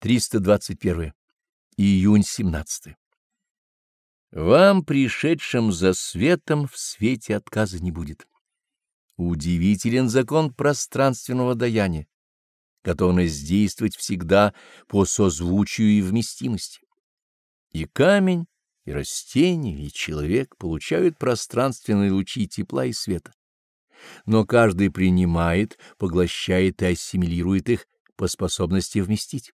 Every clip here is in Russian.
321. Июнь 17. Вам, пришедшим за светом, в свете отказа не будет. Удивителен закон пространственного даяния, готовность действовать всегда по созвучию и вместимости. И камень, и растение, и человек получают пространственные лучи тепла и света. Но каждый принимает, поглощает и ассимилирует их по способности вместить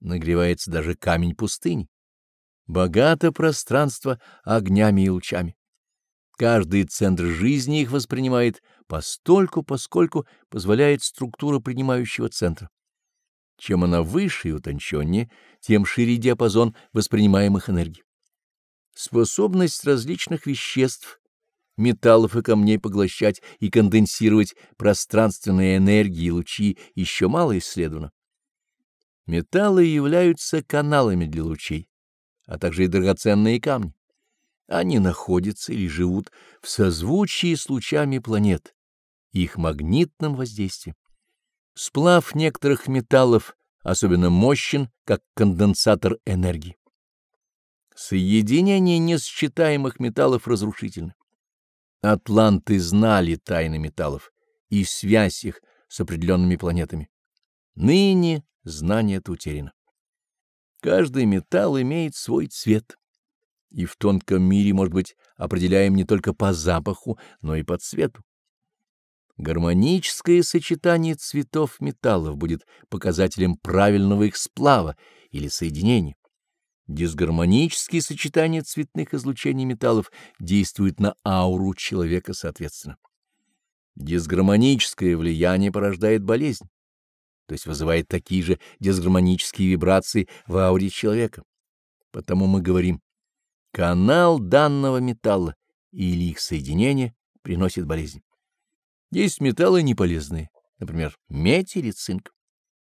нагревается даже камень пустыни. Богато пространство огнями и лучами. Каждый центр жизни их воспринимает постольку, поскольку позволяет структура принимающего центра. Чем она выше и утонченнее, тем шире диапазон воспринимаемых энергий. Способность различных веществ, металлов и камней поглощать и конденсировать пространственные энергии и лучи еще мало исследовано. Металлы являются каналами для лучей, а также и драгоценные камни. Они находятся или живут в созвучии с лучами планет, их магнитным воздействием. Сплав некоторых металлов особенно мощен, как конденсатор энергии. Соединение несчитаемых металлов разрушительно. Атланты знали тайны металлов и связь их с определенными планетами. Ныне знание это утеряно. Каждый металл имеет свой цвет, и в тонком мире, может быть, определяем не только по запаху, но и по цвету. Гармоническое сочетание цветов металлов будет показателем правильного их сплава или соединения. Дисгармонические сочетания цветных излучений металлов действуют на ауру человека соответственно. Дисгармоническое влияние порождает болезнь то есть вызывает такие же дисгармонические вибрации в ауре человека. Потому мы говорим, канал данного металла или их соединение приносит болезнь. Есть металлы неполезные, например, медь или цинк.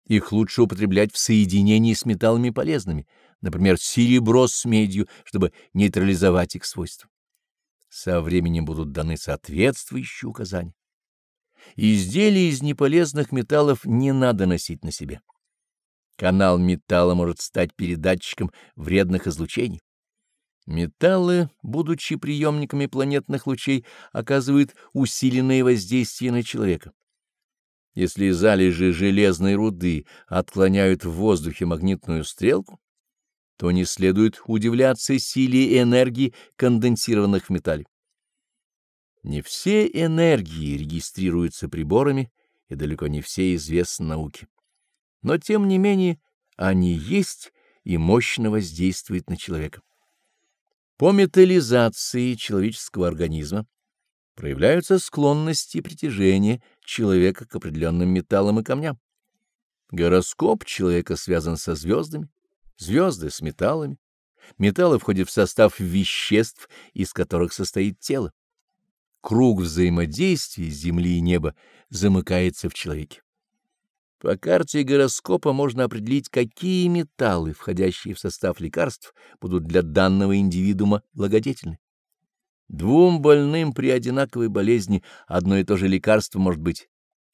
Их лучше употреблять в соединении с металлами полезными, например, серебро с медью, чтобы нейтрализовать их свойства. Со временем будут даны соответствующие указания. Изделия из неполезных металлов не надо носить на себе. Канал металла может стать передатчиком вредных излучений. Металлы, будучи приемниками планетных лучей, оказывают усиленное воздействие на человека. Если залежи железной руды отклоняют в воздухе магнитную стрелку, то не следует удивляться силе энергии, конденсированных в металле. Не все энергии регистрируются приборами, и далеко не все известны науке. Но, тем не менее, они есть и мощно воздействуют на человека. По металлизации человеческого организма проявляются склонности и притяжения человека к определенным металлам и камням. Гороскоп человека связан со звездами, звезды с металлами. Металлы входят в состав веществ, из которых состоит тело круг взаимодействия Земли и неба замыкается в человеке. По карте гороскопа можно определить, какие металлы, входящие в состав лекарств, будут для данного индивидуума благодетельны. Двум больным при одинаковой болезни одно и то же лекарство может быть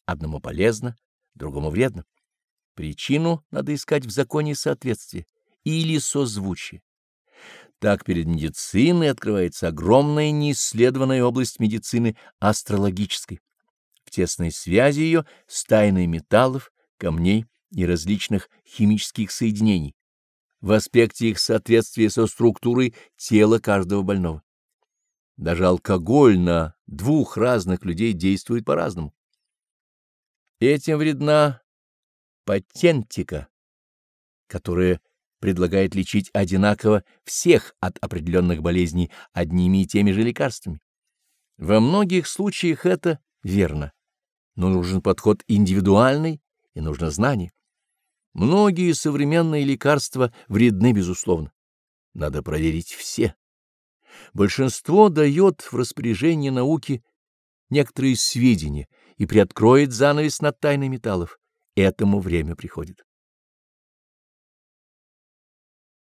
одному полезно, другому вредно. Причину надо искать в законе соответствия или созвучия. Так перед медициной открывается огромная неисследованная область медицины астрологической, в тесной связи ее с тайной металлов, камней и различных химических соединений, в аспекте их соответствия со структурой тела каждого больного. Даже алкоголь на двух разных людей действует по-разному. Этим вредна патентика, которая предлагает лечить одинаково всех от определенных болезней одними и теми же лекарствами. Во многих случаях это верно, но нужен подход индивидуальный и нужно знание. Многие современные лекарства вредны, безусловно. Надо проверить все. Большинство дает в распоряжение науки некоторые сведения и приоткроет занавес над тайной металлов. Этому время приходит.